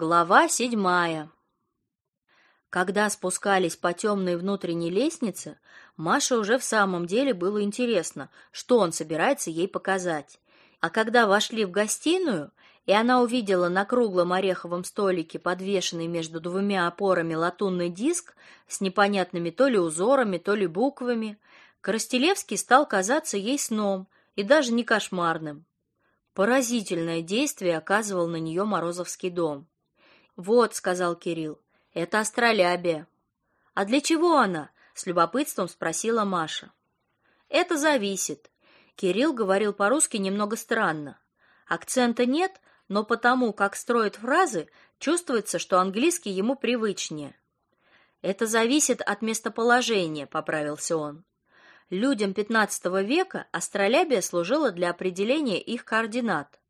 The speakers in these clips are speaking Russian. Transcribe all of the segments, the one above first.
Глава седьмая. Когда спускались по темной внутренней лестнице, Маше уже в самом деле было интересно, что он собирается ей показать. А когда вошли в гостиную, и она увидела на круглом ореховом столике подвешенный между двумя опорами латунный диск с непонятными то ли узорами, то ли буквами, Коростелевский стал казаться ей сном и даже не кошмарным. Поразительное действие оказывал на нее Морозовский дом. Вот, сказал Кирилл. Это астролябия. А для чего она? с любопытством спросила Маша. Это зависит. Кирилл говорил по-русски немного странно. Акцента нет, но потому, как строит фразы, чувствуется, что английский ему привычнее. Это зависит от местоположения, поправился он. Людям XV века астролябия служила для определения их координат,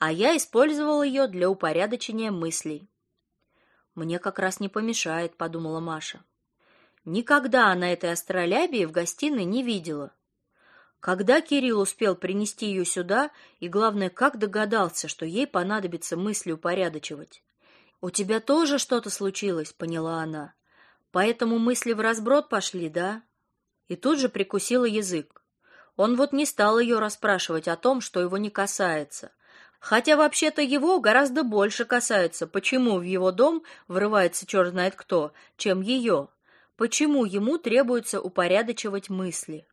а я использовал ее для упорядочения мыслей. Мне как раз не помешает, подумала Маша. Никогда она этой астролябии в гостиной не видела. Когда Кирилл успел принести ее сюда, и главное, как догадался, что ей понадобится мысли упорядочивать. У тебя тоже что-то случилось, поняла она. Поэтому мысли в разброд пошли, да? И тут же прикусила язык. Он вот не стал ее расспрашивать о том, что его не касается, Хотя вообще-то его гораздо больше касается, почему в его дом врывается черт знает кто, чем ее. Почему ему требуется упорядочивать мысли?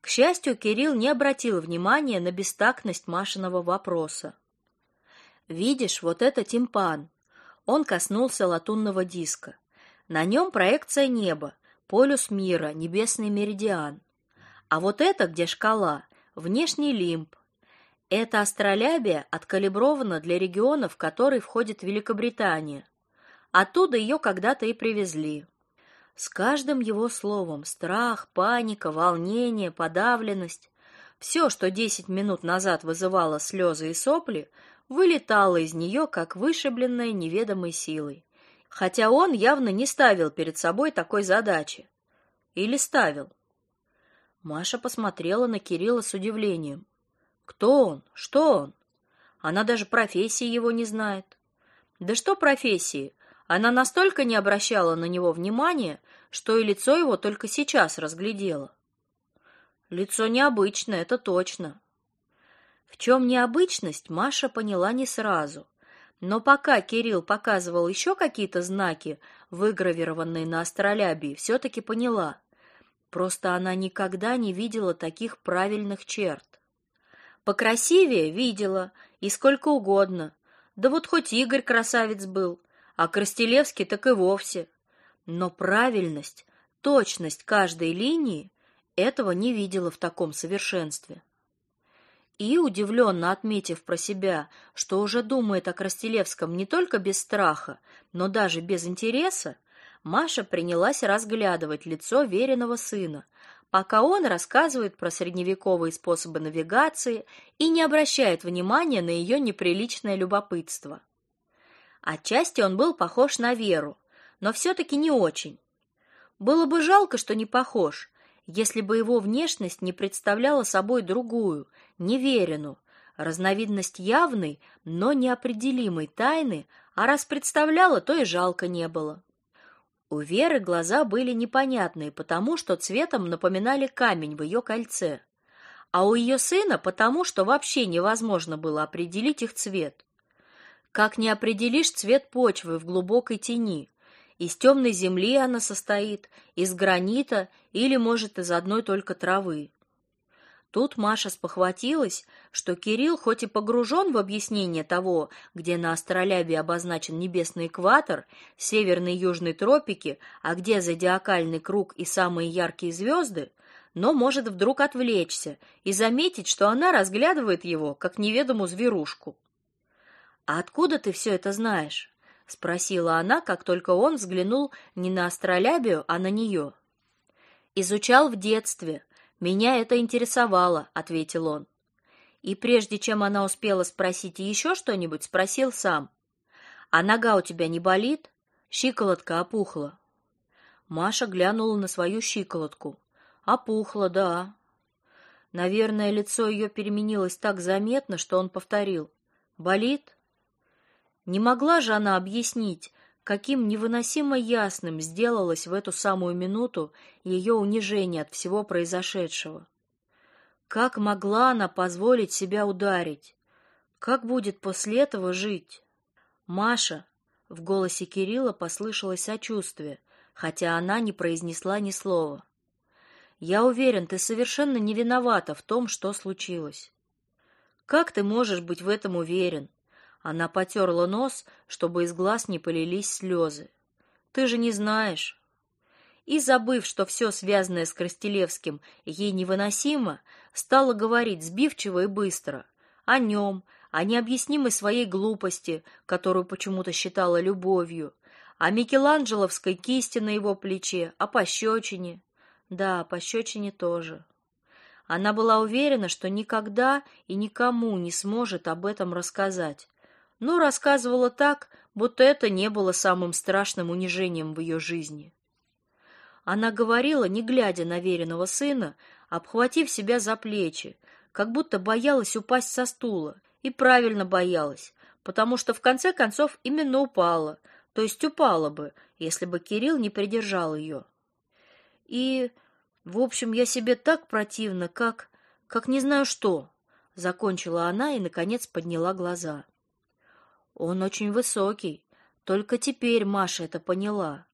К счастью, Кирилл не обратил внимания на бестактность Машиного вопроса. Видишь, вот это тимпан. Он коснулся латунного диска. На нем проекция неба, полюс мира, небесный меридиан. А вот это, где шкала, внешний лимб, эта астролябия откалибрована для региона, в который входит Великобритания. Оттуда ее когда-то и привезли. С каждым его словом страх, паника, волнение, подавленность, все, что десять минут назад вызывало слезы и сопли, вылетало из нее, как вышибленное неведомой силой. Хотя он явно не ставил перед собой такой задачи. Или ставил? Маша посмотрела на Кирилла с удивлением. Кто он? Что он? Она даже профессии его не знает. Да что профессии? Она настолько не обращала на него внимания, что и лицо его только сейчас разглядела. Лицо необычное, это точно. В чем необычность, Маша поняла не сразу. Но пока Кирилл показывал еще какие-то знаки, выгравированные на астролябии, все-таки поняла. Просто она никогда не видела таких правильных черт. Покрасивее видела, и сколько угодно. Да вот хоть Игорь красавец был, а Крастелевский так и вовсе. Но правильность, точность каждой линии этого не видела в таком совершенстве. И удивленно отметив про себя, что уже думает о Крастелевском не только без страха, но даже без интереса, Маша принялась разглядывать лицо веренного сына, пока он рассказывает про средневековые способы навигации и не обращает внимания на ее неприличное любопытство. Отчасти он был похож на Веру, но все таки не очень. Было бы жалко, что не похож, если бы его внешность не представляла собой другую, неверенную, разновидность явной, но неопределимой тайны, а раз представляла, то и жалко не было. У Веры глаза были непонятные, потому что цветом напоминали камень в ее кольце, а у ее сына потому, что вообще невозможно было определить их цвет. Как не определишь цвет почвы в глубокой тени? Из темной земли она состоит, из гранита или, может, из одной только травы. Тут Маша спохватилась, что Кирилл хоть и погружен в объяснение того, где на астролябе обозначен небесный экватор, северные и южные тропики, а где зодиакальный круг и самые яркие звезды, но может вдруг отвлечься и заметить, что она разглядывает его как неведомую зверушку. А откуда ты все это знаешь? спросила она, как только он взглянул не на астролябию, а на нее. Изучал в детстве, меня это интересовало, ответил он. И прежде чем она успела спросить еще что-нибудь, спросил сам: "А нога у тебя не болит? Щиколотка опухла?" Маша глянула на свою щиколотку. Опухла, да. Наверное, лицо ее переменилось так заметно, что он повторил: "Болит?" Не могла же она объяснить, каким невыносимо ясным сделалось в эту самую минуту ее унижение от всего произошедшего. Как могла она позволить себя ударить? Как будет после этого жить? Маша, в голосе Кирилла послышалось сочувствие, хотя она не произнесла ни слова. Я уверен, ты совершенно не виновата в том, что случилось. Как ты можешь быть в этом уверен? Она потерла нос, чтобы из глаз не полились слезы. Ты же не знаешь. И забыв, что все связанное с Крастелевским ей невыносимо, стала говорить сбивчиво и быстро о нем, о необъяснимой своей глупости, которую почему-то считала любовью, о Микеланджеловской кисти на его плече, о пощечине. Да, пощечине тоже. Она была уверена, что никогда и никому не сможет об этом рассказать, но рассказывала так, будто это не было самым страшным унижением в ее жизни. Она говорила, не глядя на веренного сына, обхватив себя за плечи, как будто боялась упасть со стула, и правильно боялась, потому что в конце концов именно упала, то есть упала бы, если бы Кирилл не придержал ее. И, в общем, я себе так противна, как... как не знаю что, закончила она и, наконец, подняла глаза. Он очень высокий. Только теперь Маша это поняла.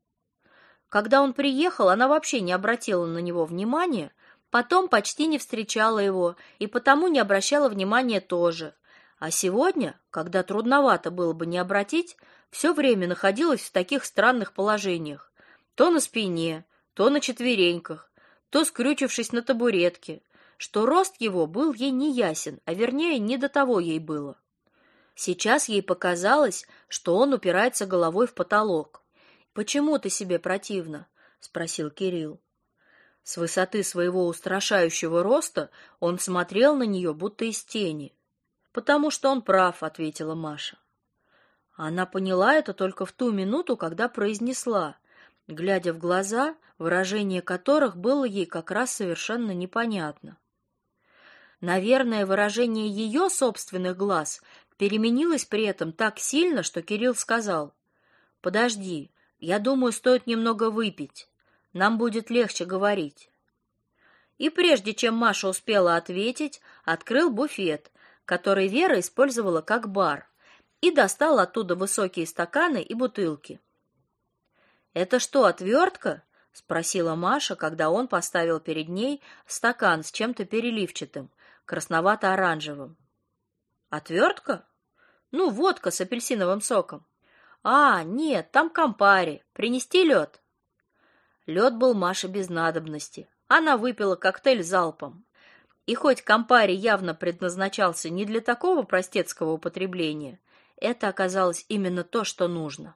Когда он приехал, она вообще не обратила на него внимания, потом почти не встречала его и потому не обращала внимания тоже. А сегодня, когда трудновато было бы не обратить, все время находилась в таких странных положениях: то на спине, то на четвереньках, то скрючившись на табуретке, что рост его был ей не ясен, а вернее, не до того ей было. Сейчас ей показалось, что он упирается головой в потолок. Почему ты себе противно? спросил Кирилл. С высоты своего устрашающего роста он смотрел на нее будто из тени. Потому что он прав, ответила Маша. Она поняла это только в ту минуту, когда произнесла, глядя в глаза, выражение которых было ей как раз совершенно непонятно. Наверное, выражение ее собственных глаз переменилась при этом так сильно, что Кирилл сказал: "Подожди, я думаю, стоит немного выпить. Нам будет легче говорить". И прежде чем Маша успела ответить, открыл буфет, который Вера использовала как бар, и достал оттуда высокие стаканы и бутылки. "Это что, отвертка?» — спросила Маша, когда он поставил перед ней стакан с чем-то переливчатым, красновато-оранжевым. Отвертка? Ну, водка с апельсиновым соком. А, нет, там кампари. Принести лед?» Лед был Маше без надобности. Она выпила коктейль залпом. И хоть кампари явно предназначался не для такого простецкого употребления, это оказалось именно то, что нужно.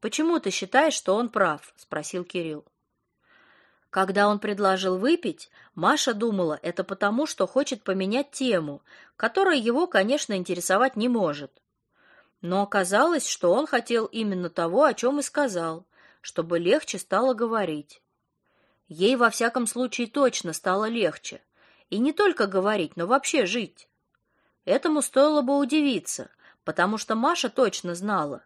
Почему ты считаешь, что он прав? спросил Кирилл. Когда он предложил выпить, Маша думала, это потому, что хочет поменять тему, которая его, конечно, интересовать не может. Но оказалось, что он хотел именно того, о чем и сказал, чтобы легче стало говорить. Ей во всяком случае точно стало легче, и не только говорить, но вообще жить. Этому стоило бы удивиться, потому что Маша точно знала,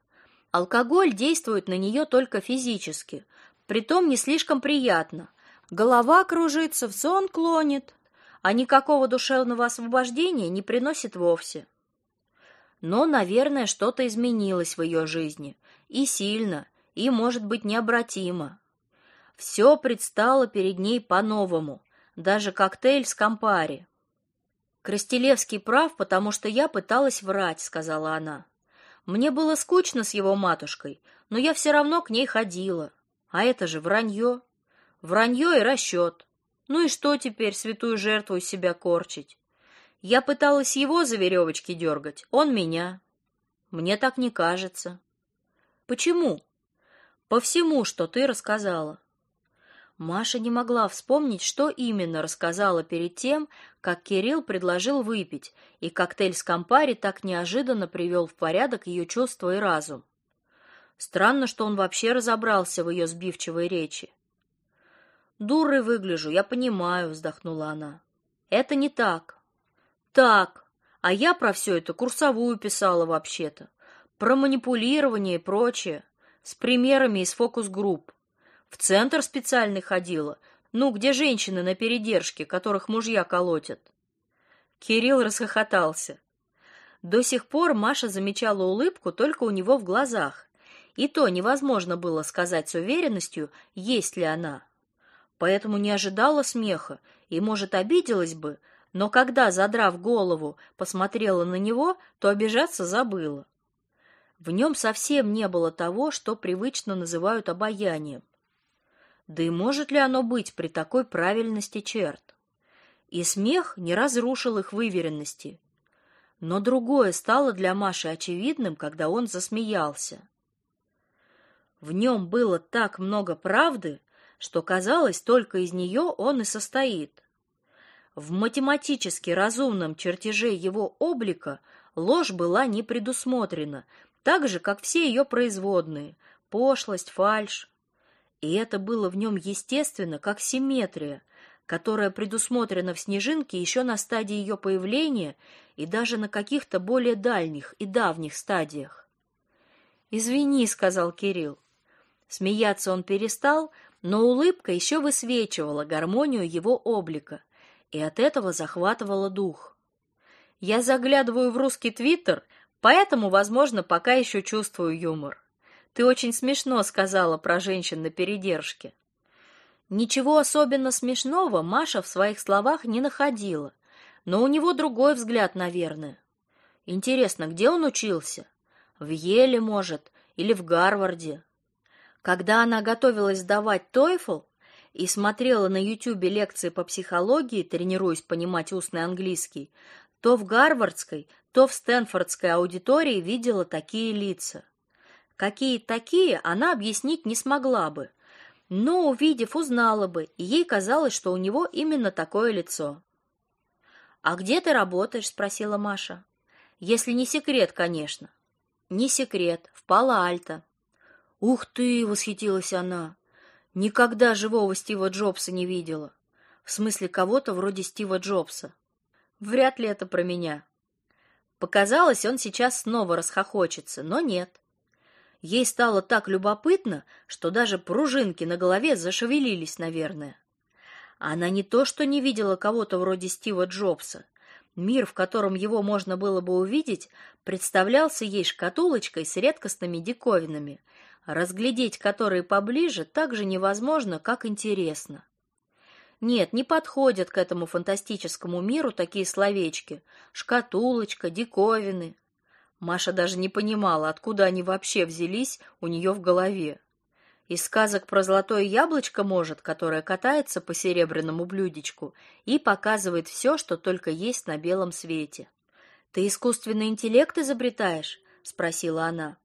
алкоголь действует на нее только физически, притом не слишком приятно, Голова кружится, в сон клонит, а никакого душевного освобождения не приносит вовсе. Но, наверное, что-то изменилось в ее жизни, и сильно, и, может быть, необратимо. Все предстало перед ней по-новому, даже коктейль с кампари. Крастелевский прав, потому что я пыталась врать, сказала она. Мне было скучно с его матушкой, но я все равно к ней ходила. А это же вранье. Вранье и расчет. Ну и что теперь святую жертву из себя корчить? Я пыталась его за веревочки дергать, он меня. Мне так не кажется. Почему? По всему, что ты рассказала. Маша не могла вспомнить, что именно рассказала перед тем, как Кирилл предложил выпить, и коктейль с Кампари так неожиданно привел в порядок ее чувства и разум. Странно, что он вообще разобрался в ее сбивчивой речи. Дурой выгляжу, я понимаю, вздохнула она. Это не так. Так. А я про все это курсовую писала вообще-то. про манипулирование и прочее, с примерами из фокус-групп. В центр специальный ходила, ну, где женщины на передержке, которых мужья колотят. Кирилл расхохотался. До сих пор Маша замечала улыбку только у него в глазах, и то невозможно было сказать с уверенностью, есть ли она. Поэтому не ожидала смеха и, может, обиделась бы, но когда, задрав голову, посмотрела на него, то обижаться забыла. В нем совсем не было того, что привычно называют обаянием. Да и может ли оно быть при такой правильности черт? И смех не разрушил их выверенности. Но другое стало для Маши очевидным, когда он засмеялся. В нем было так много правды, что казалось, только из нее он и состоит. В математически разумном чертеже его облика ложь была не предусмотрена, так же, как все ее производные – пошлость, фальшь. И это было в нем естественно, как симметрия, которая предусмотрена в снежинке еще на стадии ее появления и даже на каких-то более дальних и давних стадиях. «Извини», — сказал Кирилл. Смеяться он перестал, но улыбка еще высвечивала гармонию его облика, и от этого захватывала дух. Я заглядываю в русский твиттер, поэтому, возможно, пока еще чувствую юмор. Ты очень смешно сказала про женщин на передержке. Ничего особенно смешного Маша в своих словах не находила, но у него другой взгляд, наверное. Интересно, где он учился? В Еле, может, или в Гарварде? Когда она готовилась сдавать TOEFL и смотрела на Ютубе лекции по психологии, тренируясь понимать устный английский, то в гарвардской, то в стэнфордской аудитории видела такие лица. Какие такие, она объяснить не смогла бы, но, увидев, узнала бы, и ей казалось, что у него именно такое лицо. «А где ты работаешь?» — спросила Маша. «Если не секрет, конечно». «Не секрет, в Пало-Альто». «Ух ты!» — восхитилась она. «Никогда живого Стива Джобса не видела. В смысле кого-то вроде Стива Джобса. Вряд ли это про меня». Показалось, он сейчас снова расхохочется, но нет. Ей стало так любопытно, что даже пружинки на голове зашевелились, наверное. Она не то что не видела кого-то вроде Стива Джобса. Мир, в котором его можно было бы увидеть, представлялся ей шкатулочкой с редкостными диковинами, разглядеть которые поближе так же невозможно, как интересно. Нет, не подходят к этому фантастическому миру такие словечки: шкатулочка, диковины, Маша даже не понимала, откуда они вообще взялись у нее в голове. Из сказок про золотое яблочко, может, которое катается по серебряному блюдечку и показывает все, что только есть на белом свете. Ты искусственный интеллект изобретаешь? спросила она.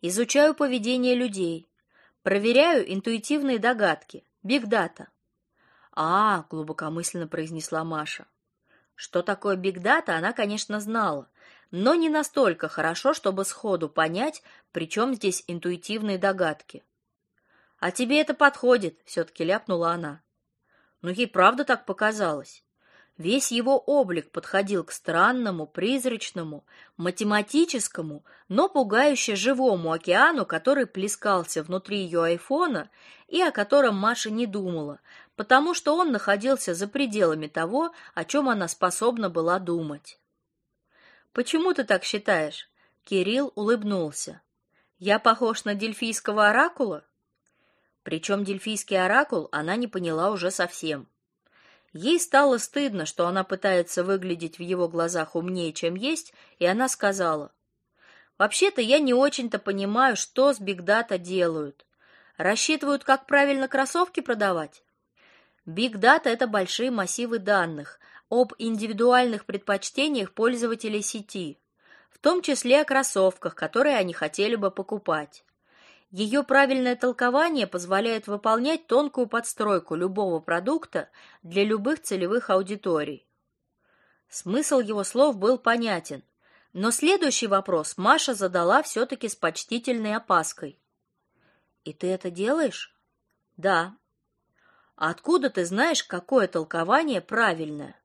Изучаю поведение людей, проверяю интуитивные догадки, бигдата. А, глубокомысленно произнесла Маша. Что такое бигдата, она, конечно, знала, но не настолько хорошо, чтобы сходу понять, при чем здесь интуитивные догадки. А тебе это подходит, все-таки ляпнула она. Но ей правда так показалось. Весь его облик подходил к странному, призрачному, математическому, но пугающе живому океану, который плескался внутри ее айфона и о котором Маша не думала, потому что он находился за пределами того, о чем она способна была думать. Почему ты так считаешь? Кирилл улыбнулся. Я похож на дельфийского оракула? Причем дельфийский оракул она не поняла уже совсем. Ей стало стыдно, что она пытается выглядеть в его глазах умнее, чем есть, и она сказала: "Вообще-то я не очень-то понимаю, что с бигдата делают. Рассчитывают, как правильно кроссовки продавать. Бигдата это большие массивы данных, об индивидуальных предпочтениях пользователей сети, в том числе о кроссовках, которые они хотели бы покупать. Ее правильное толкование позволяет выполнять тонкую подстройку любого продукта для любых целевых аудиторий. Смысл его слов был понятен, но следующий вопрос Маша задала все таки с почтительной опаской. И ты это делаешь? Да. А откуда ты знаешь, какое толкование правильное?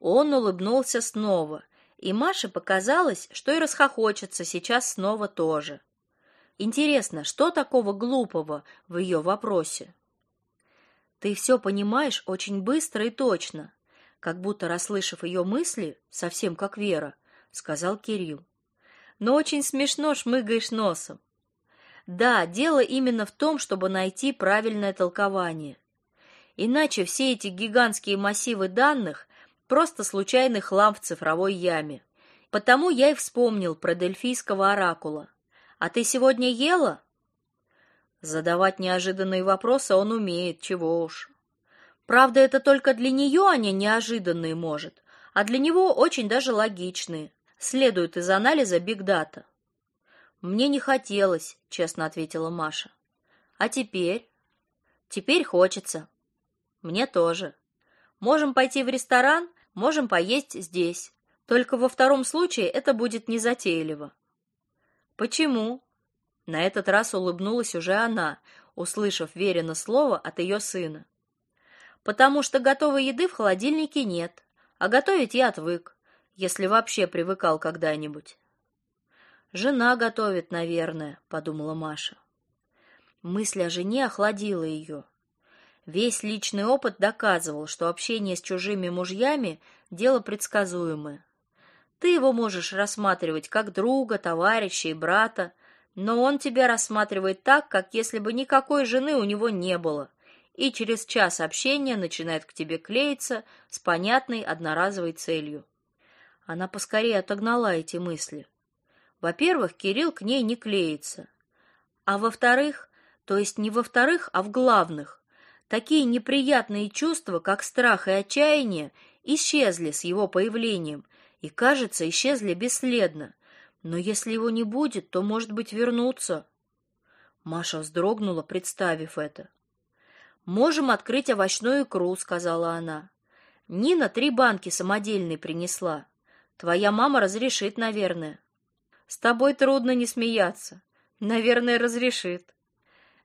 Он улыбнулся снова, И Маше показалось, что и расхохочется сейчас снова тоже. Интересно, что такого глупого в ее вопросе? Ты все понимаешь очень быстро и точно, как будто расслышав ее мысли, совсем как Вера, сказал Кирилл. Но очень смешно шмыгаешь носом. Да, дело именно в том, чтобы найти правильное толкование. Иначе все эти гигантские массивы данных просто случайный хлам в цифровой яме. Потому я и вспомнил про дельфийского оракула. А ты сегодня ела? Задавать неожиданные вопросы он умеет, чего уж. Правда, это только для нее они неожиданные, может, а для него очень даже логичные. Следует из анализа бигдата. Мне не хотелось, честно ответила Маша. А теперь? Теперь хочется. Мне тоже. Можем пойти в ресторан, можем поесть здесь. Только во втором случае это будет незатейливо. Почему? На этот раз улыбнулась уже она, услышав Верина слово от ее сына. Потому что готовой еды в холодильнике нет, а готовить я отвык, если вообще привыкал когда-нибудь. Жена готовит, наверное, подумала Маша. Мысль о жене охладила ее. Весь личный опыт доказывал, что общение с чужими мужьями дело предсказуемое. Ты его можешь рассматривать как друга, товарища и брата, но он тебя рассматривает так, как если бы никакой жены у него не было, и через час общения начинает к тебе клеиться с понятной одноразовой целью. Она поскорее отогнала эти мысли. Во-первых, Кирилл к ней не клеится. А во-вторых, то есть не во-вторых, а в главных, Такие неприятные чувства, как страх и отчаяние, исчезли с его появлением и, кажется, исчезли бесследно. Но если его не будет, то, может быть, вернутся. Маша вздрогнула, представив это. Можем открыть овощную икру, сказала она. Нина три банки самодельной принесла. Твоя мама разрешит, наверное. С тобой трудно не смеяться. Наверное, разрешит.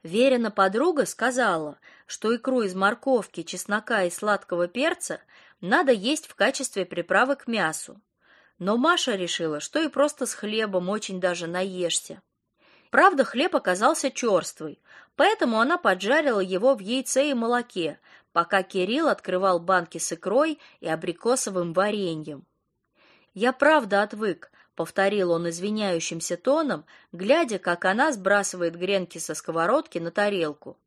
Верина подруга сказала, что икру из морковки, чеснока и сладкого перца надо есть в качестве приправы к мясу. Но Маша решила, что и просто с хлебом очень даже наешься. Правда, хлеб оказался черствый, поэтому она поджарила его в яйце и молоке, пока Кирилл открывал банки с икрой и абрикосовым вареньем. Я правда отвык, повторил он извиняющимся тоном, глядя, как она сбрасывает гренки со сковородки на тарелку.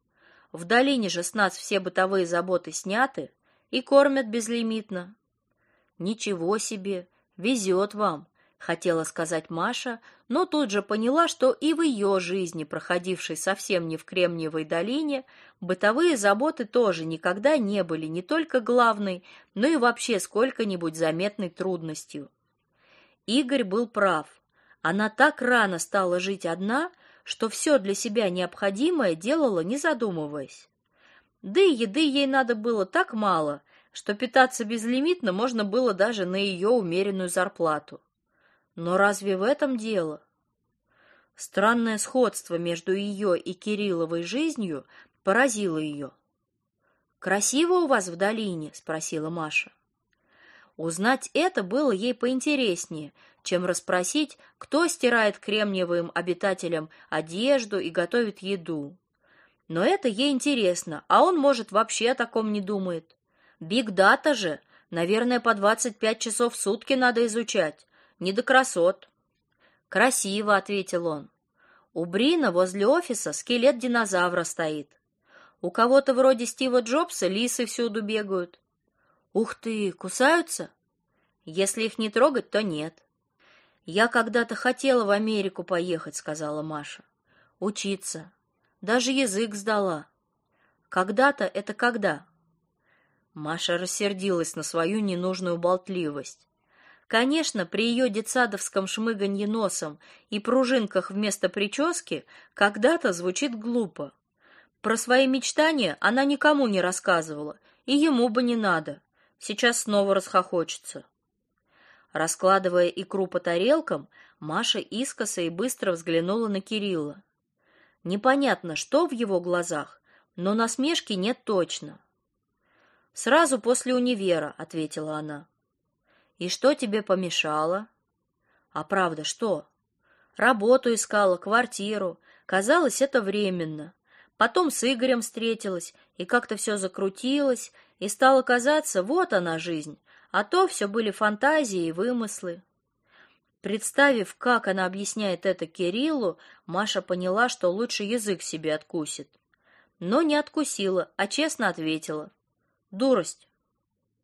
В долине же с нас все бытовые заботы сняты и кормят безлимитно. Ничего себе, везет вам, хотела сказать Маша, но тут же поняла, что и в ее жизни, проходившей совсем не в Кремниевой долине, бытовые заботы тоже никогда не были не только главной, но и вообще сколько-нибудь заметной трудностью. Игорь был прав. Она так рано стала жить одна, что все для себя необходимое делала, не задумываясь. Да и еды ей надо было так мало, что питаться безлимитно можно было даже на ее умеренную зарплату. Но разве в этом дело? Странное сходство между ее и Кирилловой жизнью поразило ее. Красиво у вас в долине, спросила Маша. Узнать это было ей поинтереснее, чем расспросить, кто стирает кремниевым обитателям одежду и готовит еду. Но это ей интересно, а он, может, вообще о таком не думает. Биг-дата же, наверное, по 25 часов в сутки надо изучать. Не до красот. Красиво, ответил он. У Брина возле офиса скелет динозавра стоит. У кого-то вроде Стива Джобса лисы всюду бегают. Ух ты, кусаются? Если их не трогать, то нет. Я когда-то хотела в Америку поехать, сказала Маша. Учиться. Даже язык сдала. Когда-то это когда? Маша рассердилась на свою ненужную болтливость. Конечно, при ее детсадовском шмыганье носом и пружинках вместо прически когда-то звучит глупо. Про свои мечтания она никому не рассказывала, и ему бы не надо. Сейчас снова расхохочется. Раскладывая икру по тарелкам, Маша искоса и быстро взглянула на Кирилла. Непонятно, что в его глазах, но насмешки нет точно. Сразу после универа, ответила она. И что тебе помешало? А правда, что? Работу искала, квартиру. Казалось, это временно. Потом с Игорем встретилась, и как-то все закрутилось, и стало казаться, вот она жизнь, а то все были фантазии и вымыслы. Представив, как она объясняет это Кириллу, Маша поняла, что лучше язык себе откусит. Но не откусила, а честно ответила. Дурость.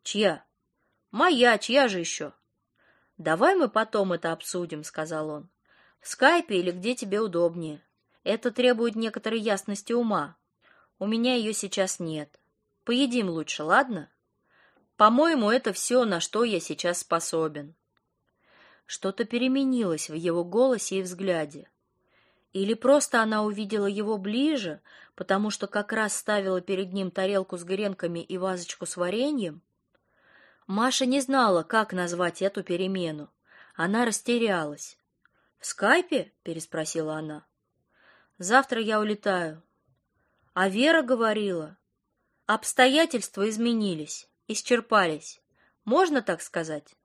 Чья? Моя, чья же еще? Давай мы потом это обсудим, сказал он. В скайпе или где тебе удобнее. Это требует некоторой ясности ума. У меня ее сейчас нет. Поедим лучше, ладно? По-моему, это все, на что я сейчас способен. Что-то переменилось в его голосе и взгляде. Или просто она увидела его ближе, потому что как раз ставила перед ним тарелку с гренками и вазочку с вареньем? Маша не знала, как назвать эту перемену. Она растерялась. «В скайпе?» — переспросила она. «Завтра я улетаю». А Вера говорила. Обстоятельства изменились, исчерпались. Можно так сказать?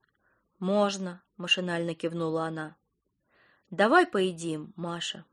Можно, машинально кивнула она. Давай поедим, Маша.